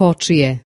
kočije.